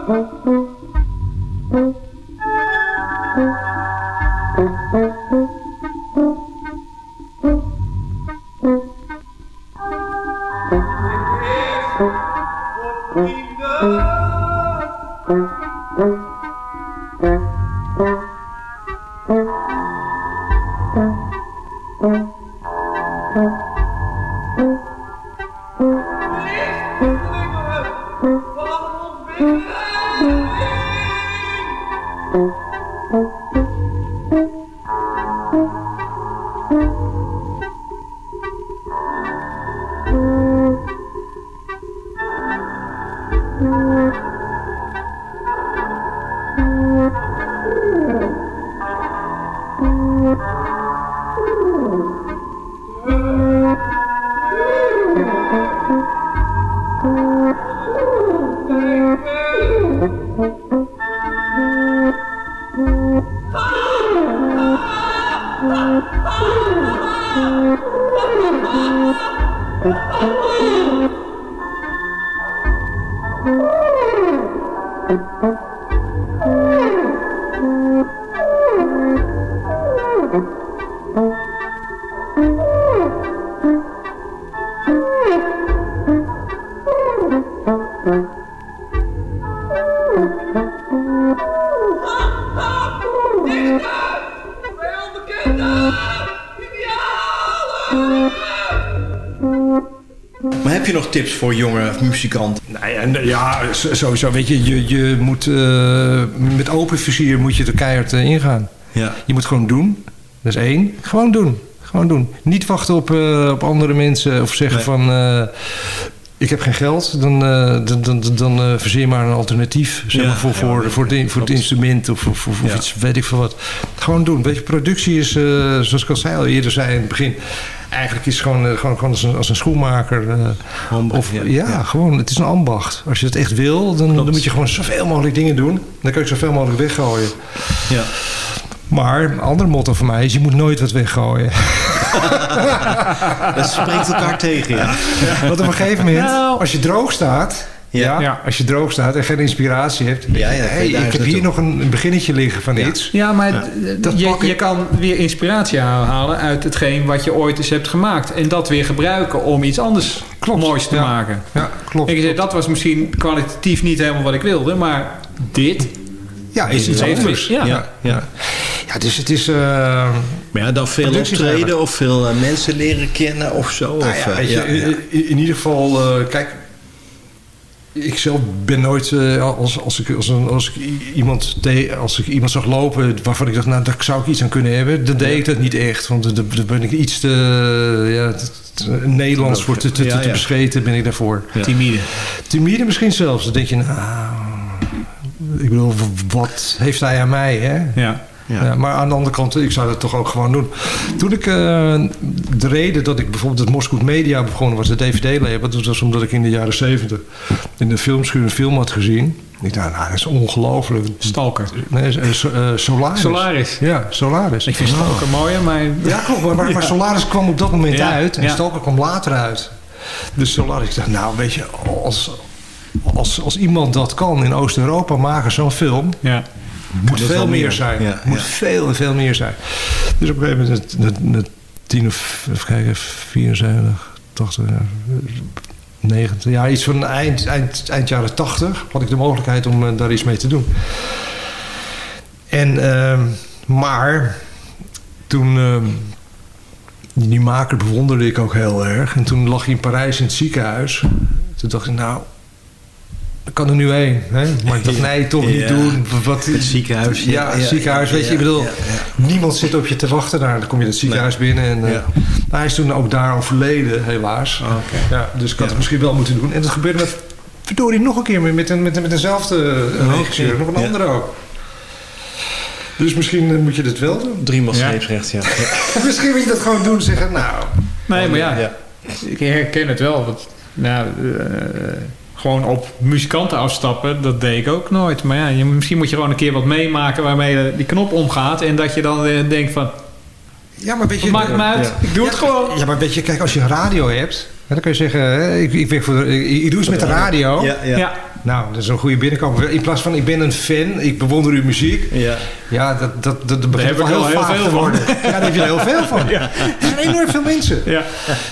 Oh. Tips voor jonge muzikanten? Ja, en, ja, s- sowieso. Weet je, je, je moet eh, met open vizier moet je er keihard eh, ingaan. Ja. Je moet gewoon doen. Dat is één. Gewoon doen. Gewoon doen. Niet wachten op, eh, op andere mensen of zeggen Nee. van... eh, ik heb geen geld, dan, eh, dan, dan, dan eh, verzin maar een alternatief. Zeg Ja, maar voor, ja, voor, voor, het, in- voor het instrument of, of, of Ja. iets, weet ik veel wat. Gewoon doen. Weet je, productie is, eh, zoals ik al zei al eerder zei in het begin... Eigenlijk is het gewoon, eh, gewoon, gewoon als, een, als een schoenmaker. eh, Ambacht, of, ja. ja, Ja. gewoon. Het is een ambacht. Als je het echt wil, dan, dan moet je gewoon zoveel mogelijk dingen doen. Dan kan je zoveel mogelijk weggooien. Ja. Maar een ander motto voor mij is: je moet nooit wat weggooien. Dat spreekt elkaar tegen, ja. Want op een gegeven moment, als je droog staat. Ja. Ja. als je droog staat en geen inspiratie hebt. Ja, ja, je hey, ik heb hier nog een, beginnetje liggen van iets. Ja, maar Dat je, je kan weer inspiratie halen uit hetgeen wat je ooit eens hebt gemaakt. En dat weer gebruiken om iets anders Klopt, moois te ja. maken. Ja, klopt. Ik zeg, dat was misschien kwalitatief niet helemaal wat ik wilde, maar dit... Ja, is iets anders. ja. ja. ja. Ja, dus het is. eh, Maar ja, dan veel optreden of veel eh, mensen leren kennen of zo. Nou of, ja, eh, weet je, ja, ja. In, in ieder geval, eh, kijk. Ik zelf ben nooit, eh, als, als, ik, als, een, als, ik iemand te, als ik iemand zag lopen waarvan ik dacht, nou, daar zou ik iets aan kunnen hebben, dan deed ik dat niet echt. Want dan ben ik iets te, ja, te- te- Nederlands voor te, te, te, bescheten ben ik daarvoor. Timide. Timide misschien zelfs. Dan denk je, nou, ik bedoel, wat heeft hij aan mij, hè? Ja. Ja. maar aan de andere kant, ik zou dat toch ook gewoon doen. Toen ik, eh, de reden dat ik bijvoorbeeld het Moscow Media begonnen was, de DVD-label, dat was omdat ik in de jaren 70 in de filmschuur een film had gezien. Ik dacht, nou, dat is ongelooflijk. Stalker. Nee, eh, so- eh, Solaris. Solaris. Ja, Solaris. Ik vind Stalker mooier, maar... Ja, klopt. Maar, maar. Solaris kwam op dat moment Ja, uit en ja. Stalker kwam later uit. Dus Solaris, ik dacht, nou, weet je, als, als, als iemand dat kan in Oost-Europa maken, zo'n film, Ja. Moet veel meer zijn. Ja, moet veel en veel meer zijn. Dus op een gegeven moment, het tien of, even kijken, 74, 80, ja, 90, ja, iets van eind, eind, eind jaren 80 had ik de mogelijkheid om eh, daar iets mee te doen. En, ehm, maar toen, ehm, die, die maker bewonderde ik ook heel erg. En toen lag hij in Parijs in het ziekenhuis. Toen dacht ik, nou, ik kan er nu heen. Hè? Maar ik dacht, nee, toch niet Ja. doen. Wat, Het ziekenhuis. Ja, het ziekenhuis, weet je. Ik bedoel, ja, niemand zit op je te wachten daar. Dan kom je het ziekenhuis binnen. En, eh, Ja. hij is toen ook daar overleden, helaas. Oh, oké. Ja, dus ik had Ja. het misschien wel moeten doen. En dat gebeurde met, verdorie nog een keer met, met, een- met, een- met dezelfde eh, Oh, regisseur. Nog een Ja. andere ook. Dus misschien eh, moet je dit wel doen. Driemaal Ja. scheepsrecht, ja. misschien moet je dat gewoon doen. Zeggen, nou... Nee, maar ja, Ja. ik herken het wel. Want, nou, eh, gewoon op muzikanten afstappen, dat deed ik ook nooit. Maar ja, je, misschien moet je gewoon een keer wat meemaken waarmee eh, die knop omgaat. En dat je dan eh, denkt van, Ja, maar weet je... wat maakt het me uit? Ja. Ik doe het gewoon. Ja, maar weet je, kijk, als je een radio hebt... hè, dan kun je zeggen, hè, ik, ik, werk voor de, ik, ik doe iets met de radio. Ja, ja. Ja. Nou, dat is een goede binnenkomen. In plaats van, ik ben een fan, ik bewonder uw muziek. Ja. Ja, dat, dat, dat, dat begint wel heel vaag veel te van. worden. Ja, daar heb je er heel veel van. Er zijn enorm veel mensen. Ja.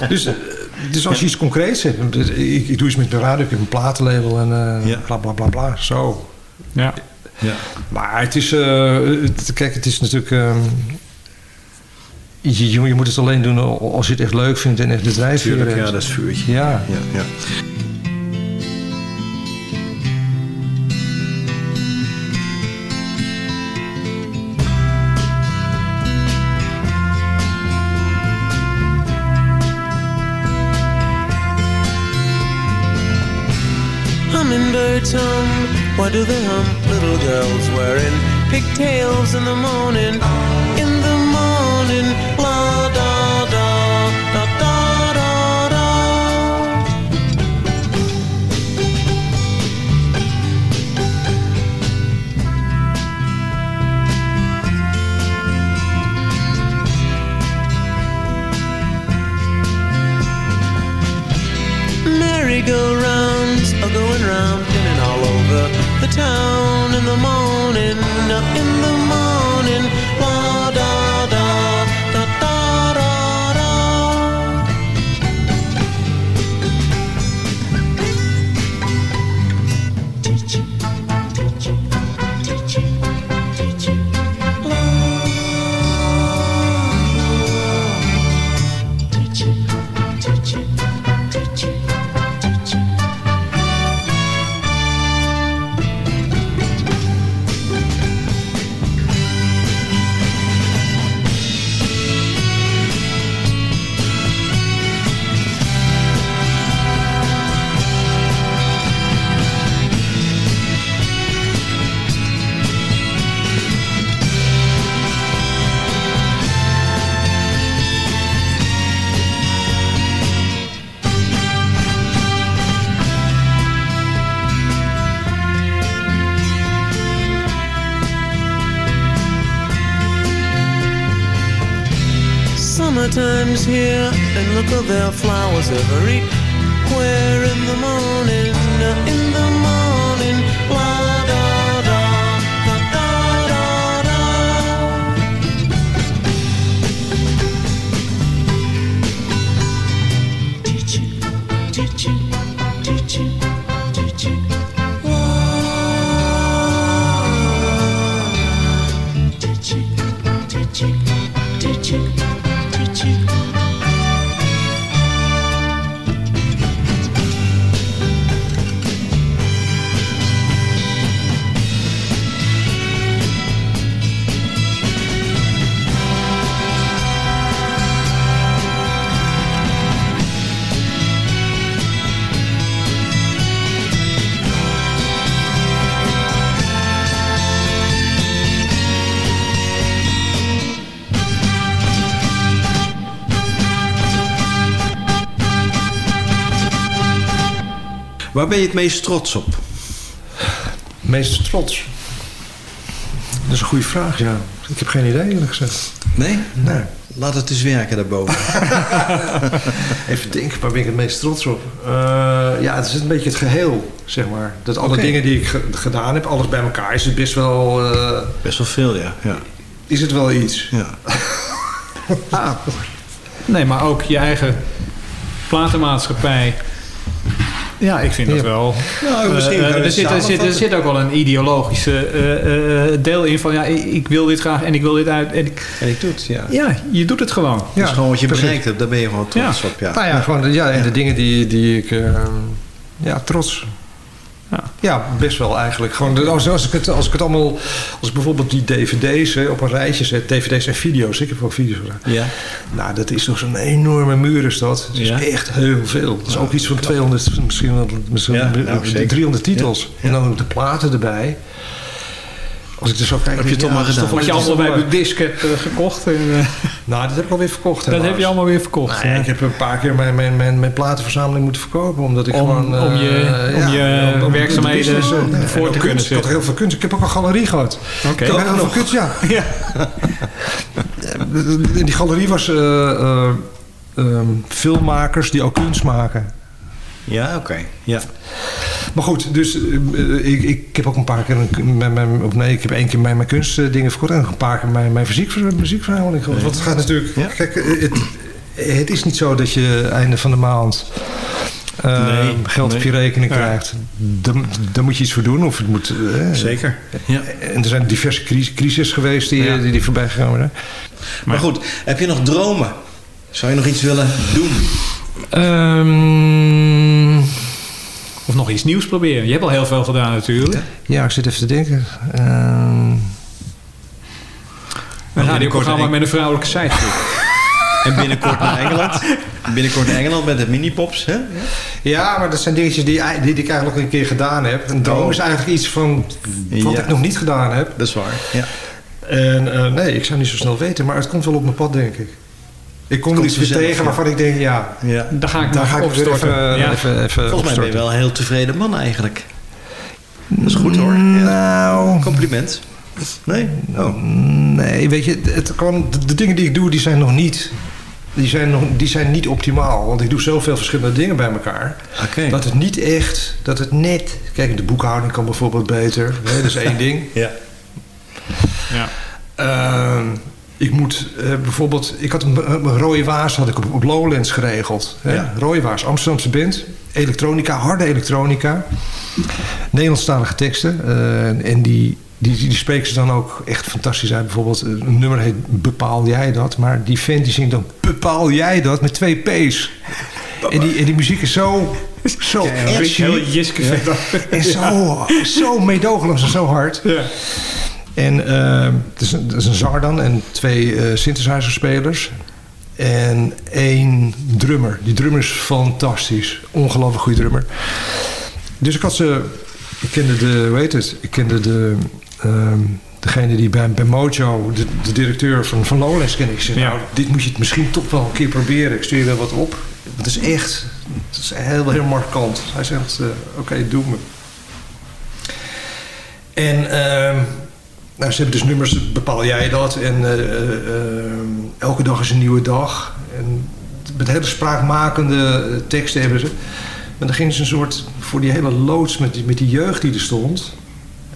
Dus, eh, dus als je iets concreets hebt... Ik, ik doe iets met mijn radio, ik heb een platenlabel en eh, Ja. bla bla bla bla. Zo. Ja. Ja. Maar het is... eh, het- kijk, het is natuurlijk... ehm, je, je, je moet het alleen doen als je het echt leuk vindt en echt de drijfveer hebt. ja, dat is vuurtje. Ja. Ja, hum, why do they hum? Little girls wearing pigtails in the morning, town in the morning, in the Summertime's here, and look at their flowers everywhere in the morning, in the morning, la da, Waar ben je het meest trots op? Meest trots? Dat is een goede vraag, ja. Ik heb geen idee, eerlijk gezegd. Nee? Nee. Laat het eens werken daarboven. Even denken, waar ben ik het meest trots op? Eh, ja, het is een beetje het geheel, zeg maar. Dat alle dingen die ik ge- gedaan heb, alles bij elkaar, is het best wel... eh, Best wel veel, ja. ja. is het wel iets. ja. Ah, Nee, maar ook je eigen platenmaatschappij. Ja, ik vind dat Ja. wel. Nou, misschien Eh, er, zit, er, zit, er zit ook wel een ideologische eh, eh, deel in van ja, ik, ik wil dit graag en ik wil dit uit. En ik, En ik doe het, ja. ja, je doet het gewoon. Dat is gewoon wat je precies. bereikt hebt. Daar ben je gewoon trots Ja. op, ja. Nou ja, gewoon ja, en de dingen die, die ik... ja, trots. Ja. Ja, best wel eigenlijk. Gewoon, als, als, ik het, als ik het allemaal... Als ik bijvoorbeeld die dvd's hè, op een rijtje zet... dvd's en video's. Ik heb ook video's gedaan. Ja. Nou, dat is toch zo'n enorme muur is dat. Het is Ja. echt heel veel. Het is ook iets van 200, misschien, wel- misschien Ja, wel nou, zeker. 300 titels. En dan ook de platen erbij. Als ik er zo kijk... Heb je toch maar gedaan. Wat je allemaal bij toch Budisc hebt eh, gekocht. Eh, Nou, dat heb ik alweer verkocht. dat heb je allemaal weer verkocht. Ik heb een paar keer mijn, mijn, mijn, mijn platenverzameling moeten verkopen. Omdat ik Om- gewoon... om je- eh, om je werkzaamheden eh, voor te kunnen kunst. Ik had zetten. heel veel kunst. Ik heb ook een galerie gehad. Oké. Ik heb heel veel kunst, ja. Ja. In die galerie was eh, eh, ehm, filmmakers die ook kunst maken. Ja, oké. Ja. Maar goed, dus eh, ik, ik heb ook een paar keer... Een, mijn, mijn, of nee, ik heb één keer mijn, mijn kunstdingen verkocht... en een paar keer mijn, mijn muziek, muziekverhaling. Want het gaat natuurlijk... Ja. Kijk, eh, het, het is niet zo dat je einde van de maand... eh, Nee, geld op je rekening Ja. krijgt. Daar, daar moet je iets voor doen. Of het moet, eh, Zeker. Ja. En er zijn diverse cris- crises geweest die, Ja. die, die voorbij gegaan zijn. Maar goed, heb je nog dromen? Zou je nog iets willen doen? Ehm, Of nog iets nieuws proberen. Je hebt al heel veel gedaan natuurlijk. ja, ik zit even te denken. Ehm, Een radioprogramma met een vrouwelijke sidekick. En binnenkort naar Engeland. Binnenkort naar Engeland met de minipops, hè? Ja, maar dat zijn dingetjes die, die ik eigenlijk een keer gedaan heb. Een droom Oh. is eigenlijk iets van wat Ja. ik nog niet gedaan heb. Dat is waar. Ja. En eh, nee, ik zou niet zo snel weten, maar het komt wel op mijn pad, denk ik. Ik kom er iets weer tegen ja. waarvan ik denk, ja, ja. Daar ga ik daar ga ik weer even, Ja. even, even Volgens mij ben je wel een heel tevreden man eigenlijk. Dat is goed hoor. Ja. Nou, Compliment. Nee? Oh. nee, weet je, het kan, de, de dingen die ik doe, die zijn nog niet... Die zijn, nog, die zijn niet optimaal, want ik doe zoveel verschillende dingen bij elkaar. Oké. Dat het niet echt, dat het net... Kijk, de boekhouding kan bijvoorbeeld beter. Hè, dat is één ding. Ja. Ja. Ehm, ik moet eh, bijvoorbeeld... Ik had een, een rode waas had ik op, op Lowlands geregeld. Hè? Ja. Rode waas, Amsterdamse band. Elektronica, harde elektronica. Nederlandstalige teksten. eh, en die, die, die spreken ze dan ook echt fantastisch uit. Bijvoorbeeld eh, een nummer heet Bepaal jij dat? Maar die vent die zingt dan Bepaal jij dat? Met twee P's. En die, en die muziek is zo... Zo edgy. Heel Jiske. En zo, zo meedogenloos en zo hard. Ja. En eh, het, is een, het is een zanger dan en twee eh synthesizerspelers. En één drummer. Die drummer is fantastisch. Ongelooflijk goede drummer. Dus ik had ze... Ik kende de... Hoe heet het? Ik kende de... ehm, degene die bij, bij Mojo, de, de directeur van, van Lowlands kende ik. Zei, Ja. nou, dit moet je het misschien toch wel een keer proberen. Ik stuur je wel wat op. Het is echt... Het is heel, heel markant. Hij zegt, eh, oké, doe me. En ehm, nou, ze hebben dus nummers, bepaal jij dat. En eh, eh, ehm, elke dag is een nieuwe dag. En met hele spraakmakende eh, teksten hebben ze. Maar dan gingen ze een soort, voor die hele loods met met die jeugd die er stond...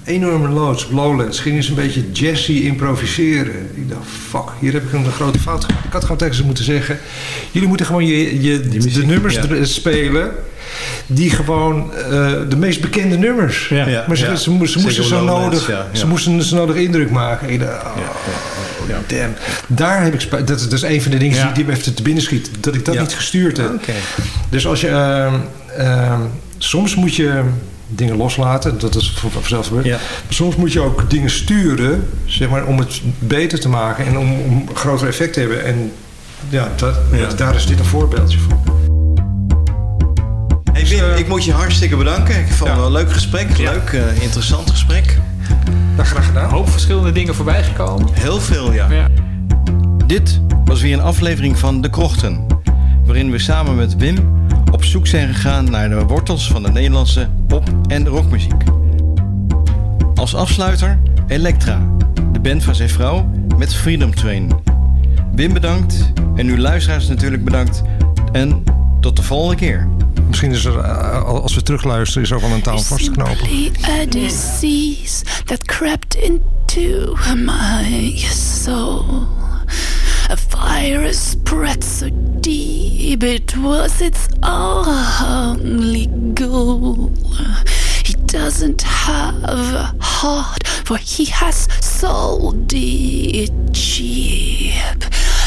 Enorme loods op Lowlands. Gingen ze een beetje jazzy improviseren. Ik dacht, fuck, hier heb ik een grote fout gemaakt. Ik had gewoon tegen ze moeten zeggen... Jullie moeten gewoon je, je, de nummers ja. spelen... die gewoon eh, de meest bekende nummers. Ja. Maar ze, ze, moesten- ze moesten zo nodig. Ze moesten zo nodig indruk maken. Ik dacht, oh, damn. Daar heb ik. Dat, dat is een van de dingen die, die me even te binnen schiet. Dat ik dat niet gestuurd heb. Dus als je... ehm, ehm, soms moet je dingen loslaten. Dat is voor- vanzelf gebeurd. Ja. Maar soms moet je ook dingen sturen. Zeg maar, om het beter te maken. En om, om effect te hebben. En ja, dat, Ja. daar is dit een voorbeeldje van. Hey Wim, ik moet je hartstikke bedanken. Ik vond het Ja. wel een leuk gesprek. Ja. Leuk, eh, interessant gesprek. Nou, graag gedaan. Een hoop verschillende dingen voorbij gekomen. Heel veel, ja. Ja. Dit was weer een aflevering van De Krochten. Waarin we samen met Wim op zoek zijn gegaan naar de wortels van de Nederlandse pop- en rockmuziek. Als afsluiter Elektra, de band van zijn vrouw met Freedom Train. Wim bedankt en uw luisteraars natuurlijk bedankt en tot de volgende keer. Misschien is er, eh, als we terugluisteren, is er ook wel een taal vast te knopen. Simply a disease that crept into my soul. A virus spread so deep, it was its only goal. He doesn't have a heart, for he has sold it cheap.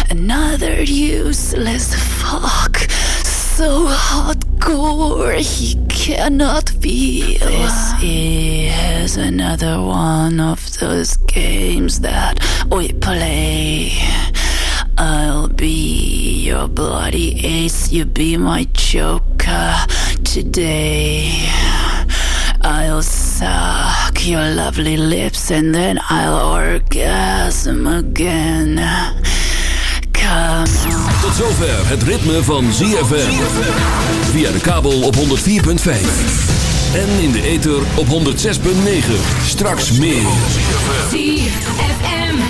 Another useless fuck, so hardcore he cannot feel. This is another one of those games that we play. I'll be your bloody ace, you be my joker today. I'll suck your lovely lips and then I'll orgasm again. Come on. Tot zover het ritme van ZFM. Via de kabel op 104.5. En in de ether op 106.9. Straks meer. ZFM.